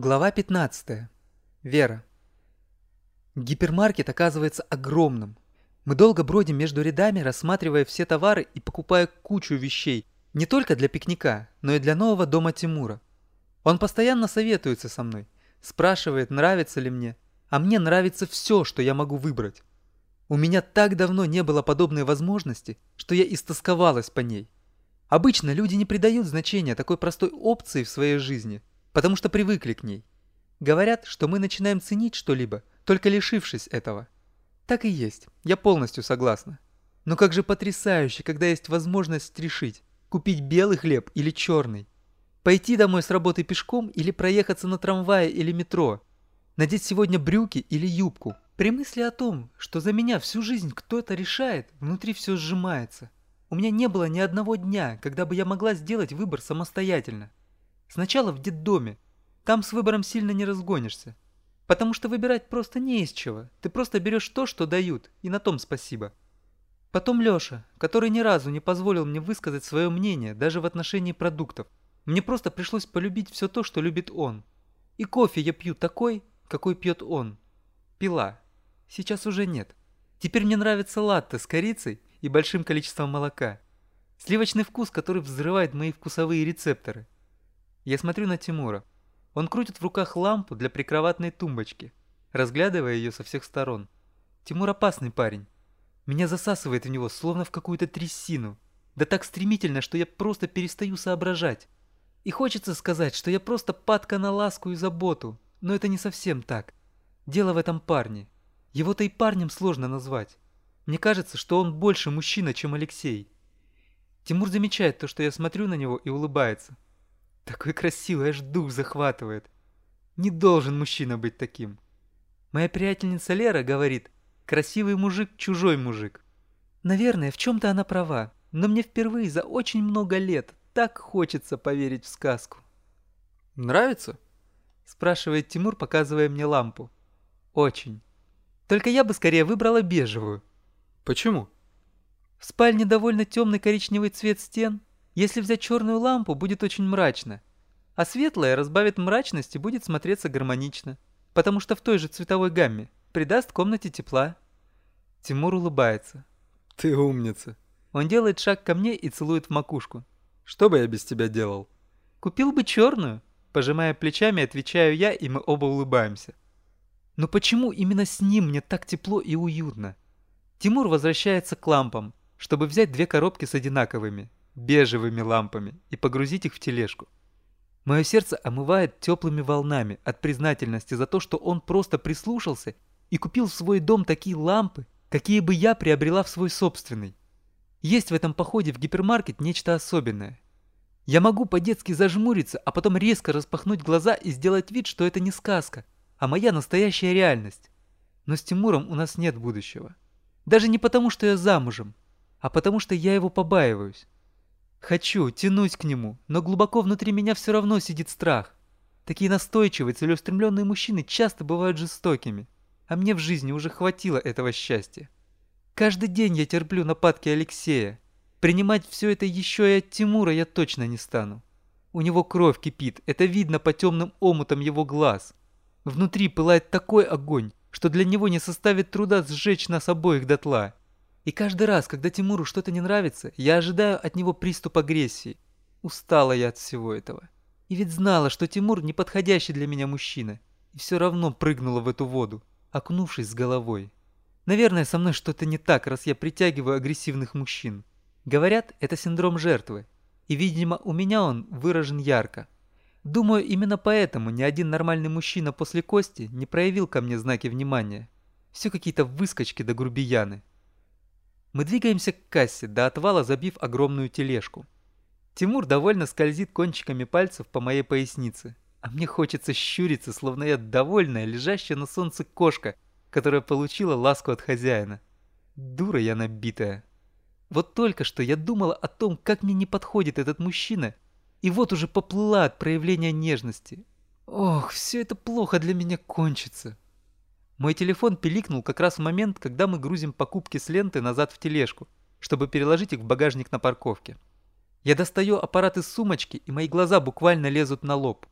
Глава 15. Вера. Гипермаркет оказывается огромным. Мы долго бродим между рядами, рассматривая все товары и покупая кучу вещей, не только для пикника, но и для нового дома Тимура. Он постоянно советуется со мной, спрашивает, нравится ли мне, а мне нравится все, что я могу выбрать. У меня так давно не было подобной возможности, что я истосковалась по ней. Обычно люди не придают значения такой простой опции в своей жизни, потому что привыкли к ней. Говорят, что мы начинаем ценить что-либо, только лишившись этого. Так и есть, я полностью согласна. Но как же потрясающе, когда есть возможность решить, купить белый хлеб или черный. Пойти домой с работы пешком или проехаться на трамвае или метро. Надеть сегодня брюки или юбку. При мысли о том, что за меня всю жизнь кто-то решает, внутри все сжимается. У меня не было ни одного дня, когда бы я могла сделать выбор самостоятельно. Сначала в детдоме. Там с выбором сильно не разгонишься. Потому что выбирать просто не из чего. Ты просто берешь то, что дают, и на том спасибо. Потом Леша, который ни разу не позволил мне высказать свое мнение, даже в отношении продуктов. Мне просто пришлось полюбить все то, что любит он. И кофе я пью такой, какой пьет он. Пила. Сейчас уже нет. Теперь мне нравится латте с корицей и большим количеством молока. Сливочный вкус, который взрывает мои вкусовые рецепторы. Я смотрю на Тимура. Он крутит в руках лампу для прикроватной тумбочки, разглядывая ее со всех сторон. Тимур опасный парень. Меня засасывает в него, словно в какую-то трясину. Да так стремительно, что я просто перестаю соображать. И хочется сказать, что я просто падка на ласку и заботу, но это не совсем так. Дело в этом парне. Его-то и парнем сложно назвать. Мне кажется, что он больше мужчина, чем Алексей. Тимур замечает то, что я смотрю на него и улыбается. Такой красивый, аж дух захватывает. Не должен мужчина быть таким. Моя приятельница Лера говорит, красивый мужик – чужой мужик. Наверное, в чем-то она права, но мне впервые за очень много лет так хочется поверить в сказку. «Нравится?» – спрашивает Тимур, показывая мне лампу. «Очень. Только я бы скорее выбрала бежевую». «Почему?» В спальне довольно темный коричневый цвет стен, если взять черную лампу, будет очень мрачно. А светлая разбавит мрачность и будет смотреться гармонично. Потому что в той же цветовой гамме придаст комнате тепла. Тимур улыбается. Ты умница. Он делает шаг ко мне и целует в макушку. Что бы я без тебя делал? Купил бы черную. Пожимая плечами, отвечаю я, и мы оба улыбаемся. Но почему именно с ним мне так тепло и уютно? Тимур возвращается к лампам, чтобы взять две коробки с одинаковыми бежевыми лампами и погрузить их в тележку. Мое сердце омывает теплыми волнами от признательности за то, что он просто прислушался и купил в свой дом такие лампы, какие бы я приобрела в свой собственный. Есть в этом походе в гипермаркет нечто особенное. Я могу по-детски зажмуриться, а потом резко распахнуть глаза и сделать вид, что это не сказка, а моя настоящая реальность. Но с Тимуром у нас нет будущего. Даже не потому, что я замужем, а потому, что я его побаиваюсь. Хочу, тянусь к нему, но глубоко внутри меня все равно сидит страх. Такие настойчивые, целеустремленные мужчины часто бывают жестокими, а мне в жизни уже хватило этого счастья. Каждый день я терплю нападки Алексея. Принимать все это еще и от Тимура я точно не стану. У него кровь кипит, это видно по темным омутам его глаз. Внутри пылает такой огонь, что для него не составит труда сжечь нас обоих дотла. И каждый раз, когда Тимуру что-то не нравится, я ожидаю от него приступ агрессии. Устала я от всего этого. И ведь знала, что Тимур неподходящий для меня мужчина. И все равно прыгнула в эту воду, окунувшись с головой. Наверное, со мной что-то не так, раз я притягиваю агрессивных мужчин. Говорят, это синдром жертвы. И, видимо, у меня он выражен ярко. Думаю, именно поэтому ни один нормальный мужчина после Кости не проявил ко мне знаки внимания. Все какие-то выскочки да грубияны. Мы двигаемся к кассе, до отвала забив огромную тележку. Тимур довольно скользит кончиками пальцев по моей пояснице, а мне хочется щуриться, словно я довольная, лежащая на солнце кошка, которая получила ласку от хозяина. Дура я набитая. Вот только что я думала о том, как мне не подходит этот мужчина, и вот уже поплыла от проявления нежности. Ох, все это плохо для меня кончится. Мой телефон пиликнул как раз в момент, когда мы грузим покупки с ленты назад в тележку, чтобы переложить их в багажник на парковке. Я достаю аппарат из сумочки, и мои глаза буквально лезут на лоб.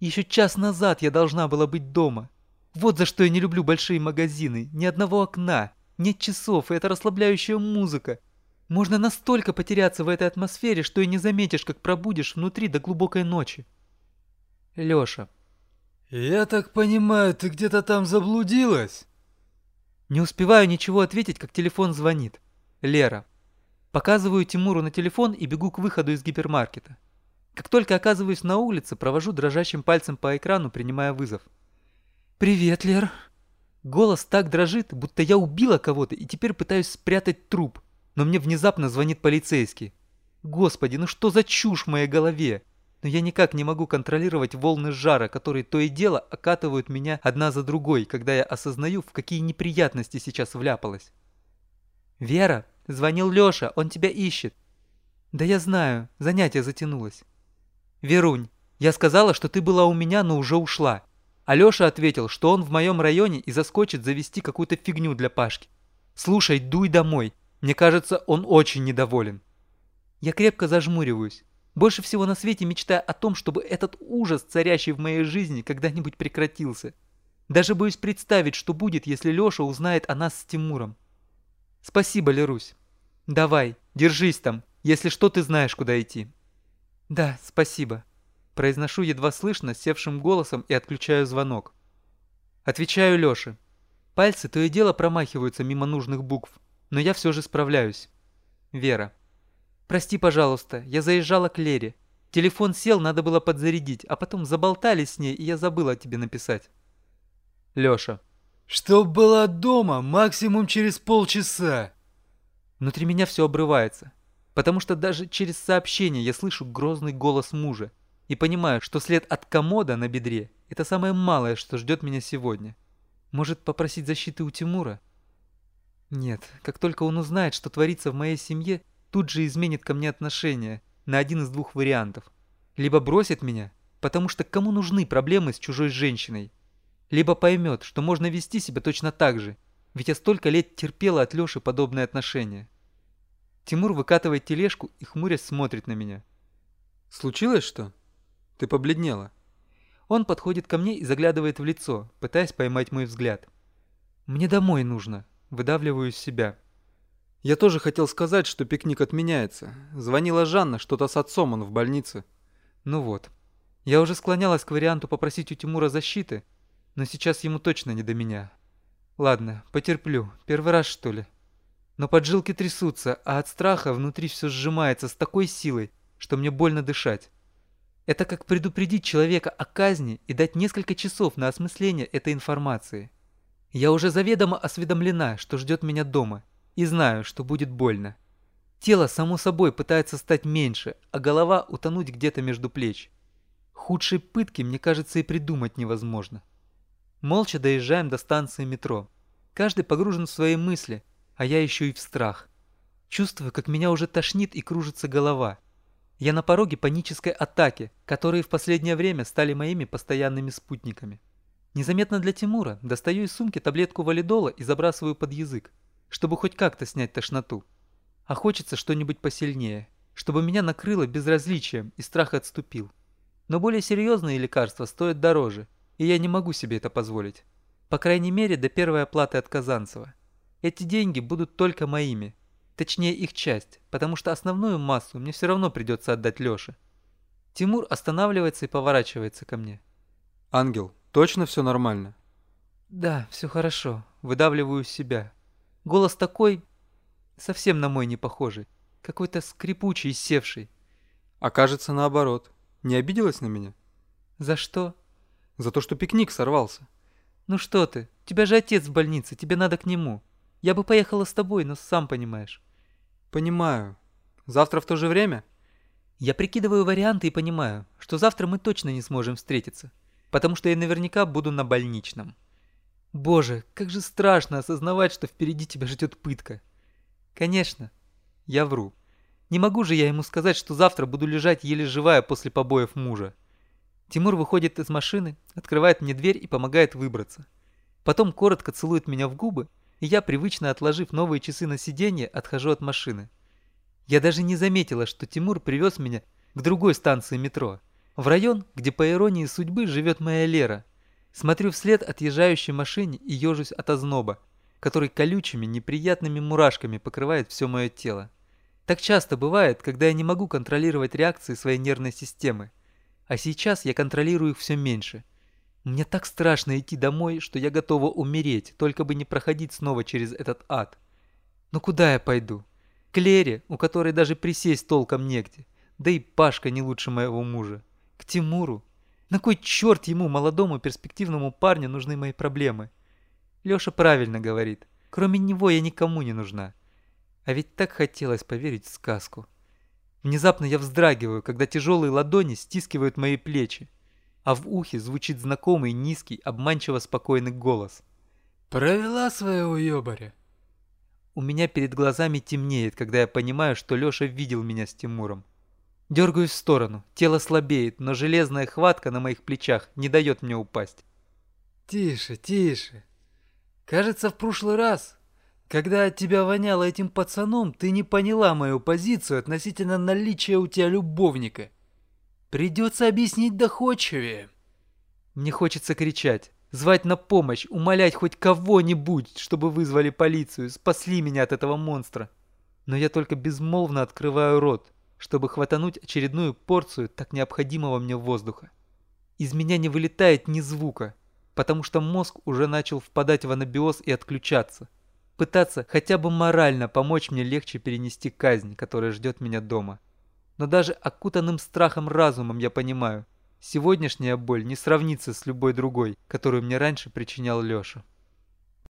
Еще час назад я должна была быть дома. Вот за что я не люблю большие магазины. Ни одного окна, нет часов, и это расслабляющая музыка. Можно настолько потеряться в этой атмосфере, что и не заметишь, как пробудешь внутри до глубокой ночи. Лёша. «Я так понимаю, ты где-то там заблудилась?» Не успеваю ничего ответить, как телефон звонит. Лера. Показываю Тимуру на телефон и бегу к выходу из гипермаркета. Как только оказываюсь на улице, провожу дрожащим пальцем по экрану, принимая вызов. «Привет, Лер». Голос так дрожит, будто я убила кого-то и теперь пытаюсь спрятать труп. Но мне внезапно звонит полицейский. Господи, ну что за чушь в моей голове? Но я никак не могу контролировать волны жара, которые то и дело окатывают меня одна за другой, когда я осознаю, в какие неприятности сейчас вляпалась. «Вера, звонил Лёша, он тебя ищет». «Да я знаю, занятие затянулось». «Верунь, я сказала, что ты была у меня, но уже ушла». А Лёша ответил, что он в моем районе и заскочит завести какую-то фигню для Пашки. «Слушай, дуй домой. Мне кажется, он очень недоволен». Я крепко зажмуриваюсь. Больше всего на свете мечтаю о том, чтобы этот ужас, царящий в моей жизни, когда-нибудь прекратился. Даже боюсь представить, что будет, если Леша узнает о нас с Тимуром. Спасибо, Лерусь. Давай, держись там, если что, ты знаешь, куда идти. Да, спасибо. Произношу едва слышно, севшим голосом и отключаю звонок. Отвечаю Леше. Пальцы то и дело промахиваются мимо нужных букв, но я все же справляюсь. Вера. «Прости, пожалуйста, я заезжала к Лере. Телефон сел, надо было подзарядить, а потом заболтали с ней, и я забыла тебе написать». Лёша. «Чтоб была дома максимум через полчаса». Внутри меня все обрывается, потому что даже через сообщение я слышу грозный голос мужа и понимаю, что след от комода на бедре – это самое малое, что ждет меня сегодня. Может, попросить защиты у Тимура? Нет, как только он узнает, что творится в моей семье, тут же изменит ко мне отношение на один из двух вариантов. Либо бросит меня, потому что кому нужны проблемы с чужой женщиной, либо поймет, что можно вести себя точно так же, ведь я столько лет терпела от Леши подобные отношения. Тимур выкатывает тележку и хмурясь смотрит на меня. «Случилось что? Ты побледнела?» Он подходит ко мне и заглядывает в лицо, пытаясь поймать мой взгляд. «Мне домой нужно», – выдавливаю из себя. Я тоже хотел сказать, что пикник отменяется. Звонила Жанна, что-то с отцом, он в больнице. Ну вот. Я уже склонялась к варианту попросить у Тимура защиты, но сейчас ему точно не до меня. Ладно, потерплю. Первый раз, что ли? Но поджилки трясутся, а от страха внутри все сжимается с такой силой, что мне больно дышать. Это как предупредить человека о казни и дать несколько часов на осмысление этой информации. Я уже заведомо осведомлена, что ждет меня дома, и знаю, что будет больно. Тело само собой пытается стать меньше, а голова утонуть где-то между плеч. Худшей пытки, мне кажется, и придумать невозможно. Молча доезжаем до станции метро. Каждый погружен в свои мысли, а я еще и в страх. Чувствую, как меня уже тошнит и кружится голова. Я на пороге панической атаки, которые в последнее время стали моими постоянными спутниками. Незаметно для Тимура достаю из сумки таблетку валидола и забрасываю под язык чтобы хоть как-то снять тошноту. А хочется что-нибудь посильнее, чтобы меня накрыло безразличием и страх отступил. Но более серьезные лекарства стоят дороже, и я не могу себе это позволить. По крайней мере, до первой оплаты от Казанцева. Эти деньги будут только моими. Точнее, их часть, потому что основную массу мне все равно придется отдать Леше. Тимур останавливается и поворачивается ко мне. «Ангел, точно все нормально?» «Да, все хорошо. Выдавливаю себя. Голос такой, совсем на мой не похожий, какой-то скрипучий, севший. А кажется наоборот. Не обиделась на меня? За что? За то, что пикник сорвался. Ну что ты, у тебя же отец в больнице, тебе надо к нему. Я бы поехала с тобой, но сам понимаешь. Понимаю. Завтра в то же время? Я прикидываю варианты и понимаю, что завтра мы точно не сможем встретиться, потому что я наверняка буду на больничном. Боже, как же страшно осознавать, что впереди тебя ждет пытка. Конечно, я вру. Не могу же я ему сказать, что завтра буду лежать еле живая после побоев мужа. Тимур выходит из машины, открывает мне дверь и помогает выбраться. Потом коротко целует меня в губы, и я, привычно отложив новые часы на сиденье, отхожу от машины. Я даже не заметила, что Тимур привез меня к другой станции метро. В район, где по иронии судьбы живет моя Лера. Смотрю вслед отъезжающей машине и ежусь от озноба, который колючими, неприятными мурашками покрывает все мое тело. Так часто бывает, когда я не могу контролировать реакции своей нервной системы. А сейчас я контролирую их все меньше. Мне так страшно идти домой, что я готова умереть, только бы не проходить снова через этот ад. Но куда я пойду? К Лере, у которой даже присесть толком негде. Да и Пашка не лучше моего мужа. К Тимуру. На кой черт ему, молодому перспективному парню, нужны мои проблемы? Леша правильно говорит. Кроме него я никому не нужна. А ведь так хотелось поверить в сказку. Внезапно я вздрагиваю, когда тяжелые ладони стискивают мои плечи, а в ухе звучит знакомый низкий, обманчиво спокойный голос. «Провела своего ёбаря?» У меня перед глазами темнеет, когда я понимаю, что Леша видел меня с Тимуром. Дергаюсь в сторону, тело слабеет, но железная хватка на моих плечах не дает мне упасть. «Тише, тише. Кажется, в прошлый раз когда от тебя воняло этим пацаном, ты не поняла мою позицию относительно наличия у тебя любовника. Придется объяснить доходчивее. Мне хочется кричать, звать на помощь, умолять хоть кого-нибудь, чтобы вызвали полицию, спасли меня от этого монстра. Но я только безмолвно открываю рот, чтобы хватануть очередную порцию так необходимого мне воздуха. Из меня не вылетает ни звука, потому что мозг уже начал впадать в анабиоз и отключаться пытаться хотя бы морально помочь мне легче перенести казнь, которая ждет меня дома. Но даже окутанным страхом разумом я понимаю, сегодняшняя боль не сравнится с любой другой, которую мне раньше причинял Леша.